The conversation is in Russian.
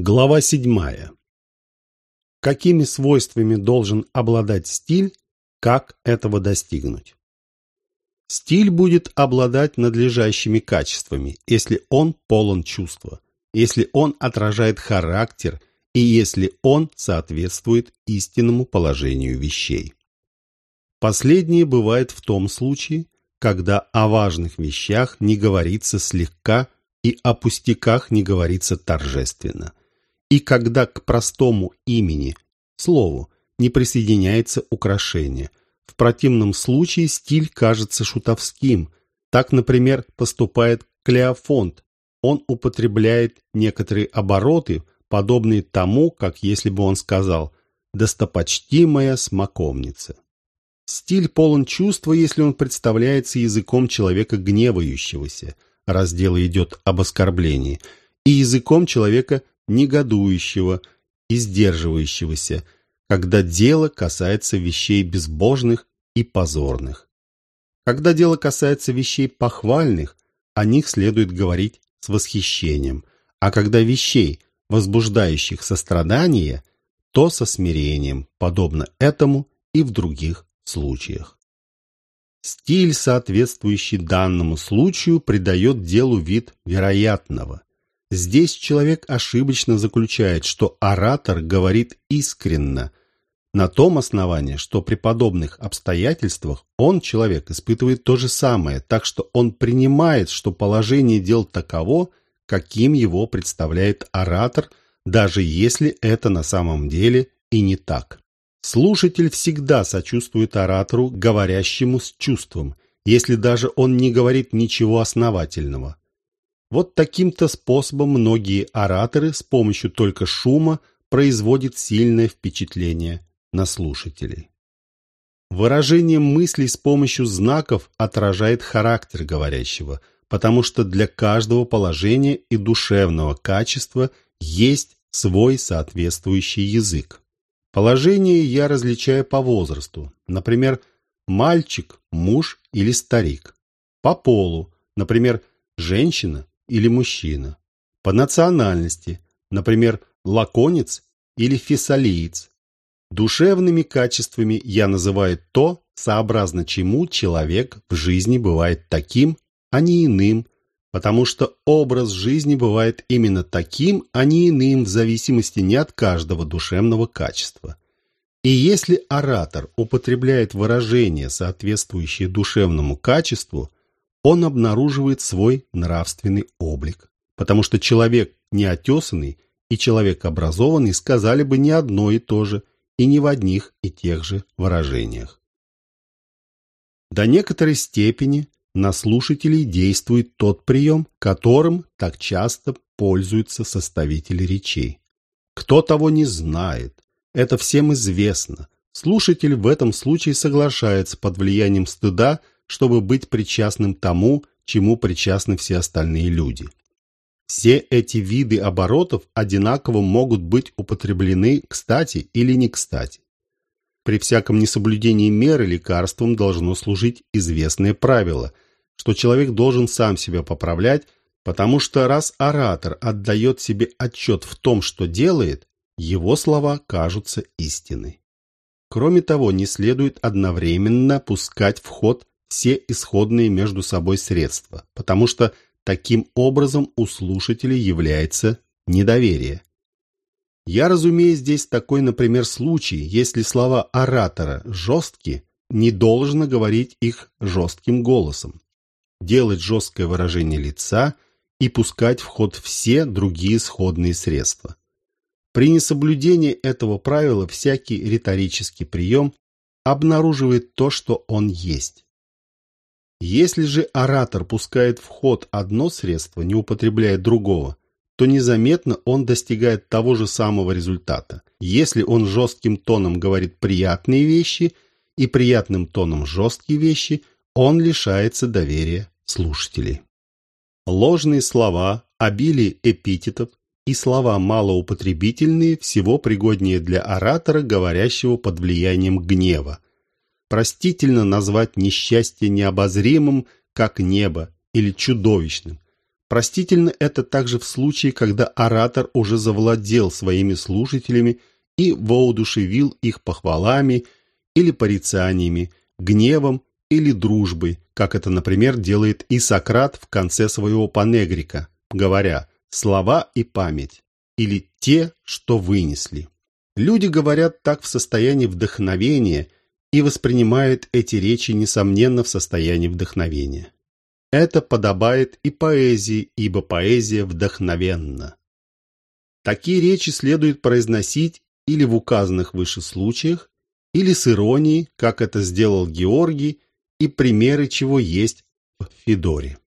Глава седьмая. Какими свойствами должен обладать стиль, как этого достигнуть? Стиль будет обладать надлежащими качествами, если он полон чувства, если он отражает характер и если он соответствует истинному положению вещей. Последнее бывает в том случае, когда о важных вещах не говорится слегка и о пустяках не говорится торжественно – и когда к простому имени, слову, не присоединяется украшение. В противном случае стиль кажется шутовским. Так, например, поступает Клеофонт. Он употребляет некоторые обороты, подобные тому, как если бы он сказал «достопочтимая смоковница». Стиль полон чувства, если он представляется языком человека гневающегося, раз дело идет об оскорблении, и языком человека негодующего и сдерживающегося, когда дело касается вещей безбожных и позорных. Когда дело касается вещей похвальных, о них следует говорить с восхищением, а когда вещей, возбуждающих сострадание, то со смирением, подобно этому и в других случаях. Стиль, соответствующий данному случаю, придает делу вид вероятного, Здесь человек ошибочно заключает, что оратор говорит искренно, на том основании, что при подобных обстоятельствах он, человек, испытывает то же самое, так что он принимает, что положение дел таково, каким его представляет оратор, даже если это на самом деле и не так. Слушатель всегда сочувствует оратору, говорящему с чувством, если даже он не говорит ничего основательного. Вот таким-то способом многие ораторы с помощью только шума производят сильное впечатление на слушателей. Выражение мыслей с помощью знаков отражает характер говорящего, потому что для каждого положения и душевного качества есть свой соответствующий язык. Положение я различаю по возрасту, например, мальчик, муж или старик. По полу, например, женщина или мужчина. По национальности, например, лаконец или фессалиец. Душевными качествами я называю то, сообразно чему человек в жизни бывает таким, а не иным, потому что образ жизни бывает именно таким, а не иным в зависимости не от каждого душевного качества. И если оратор употребляет выражения, соответствующие душевному качеству, он обнаруживает свой нравственный облик. Потому что человек неотесанный и человек образованный сказали бы не одно и то же, и не в одних и тех же выражениях. До некоторой степени на слушателей действует тот прием, которым так часто пользуются составители речей. Кто того не знает, это всем известно. Слушатель в этом случае соглашается под влиянием стыда чтобы быть причастным тому, чему причастны все остальные люди. Все эти виды оборотов одинаково могут быть употреблены кстати или не кстати. При всяком несоблюдении меры лекарством должно служить известное правило, что человек должен сам себя поправлять, потому что раз оратор отдает себе отчет в том, что делает, его слова кажутся истиной. Кроме того, не следует одновременно пускать в ход все исходные между собой средства, потому что таким образом у слушателей является недоверие. Я разумею здесь такой, например, случай, если слова оратора жесткие, не должно говорить их жестким голосом, делать жесткое выражение лица и пускать в ход все другие сходные средства. При несоблюдении этого правила всякий риторический прием обнаруживает то, что он есть. Если же оратор пускает в ход одно средство, не употребляя другого, то незаметно он достигает того же самого результата. Если он жестким тоном говорит приятные вещи и приятным тоном жесткие вещи, он лишается доверия слушателей. Ложные слова, обилие эпитетов и слова малоупотребительные всего пригоднее для оратора, говорящего под влиянием гнева, Простительно назвать несчастье необозримым, как небо, или чудовищным. Простительно это также в случае, когда оратор уже завладел своими слушателями и воодушевил их похвалами или порицаниями, гневом или дружбой, как это, например, делает и Сократ в конце своего панегрика, говоря «слова и память» или «те, что вынесли». Люди говорят так в состоянии вдохновения и воспринимают эти речи, несомненно, в состоянии вдохновения. Это подобает и поэзии, ибо поэзия вдохновенна. Такие речи следует произносить или в указанных выше случаях, или с иронией, как это сделал Георгий, и примеры чего есть в Федоре.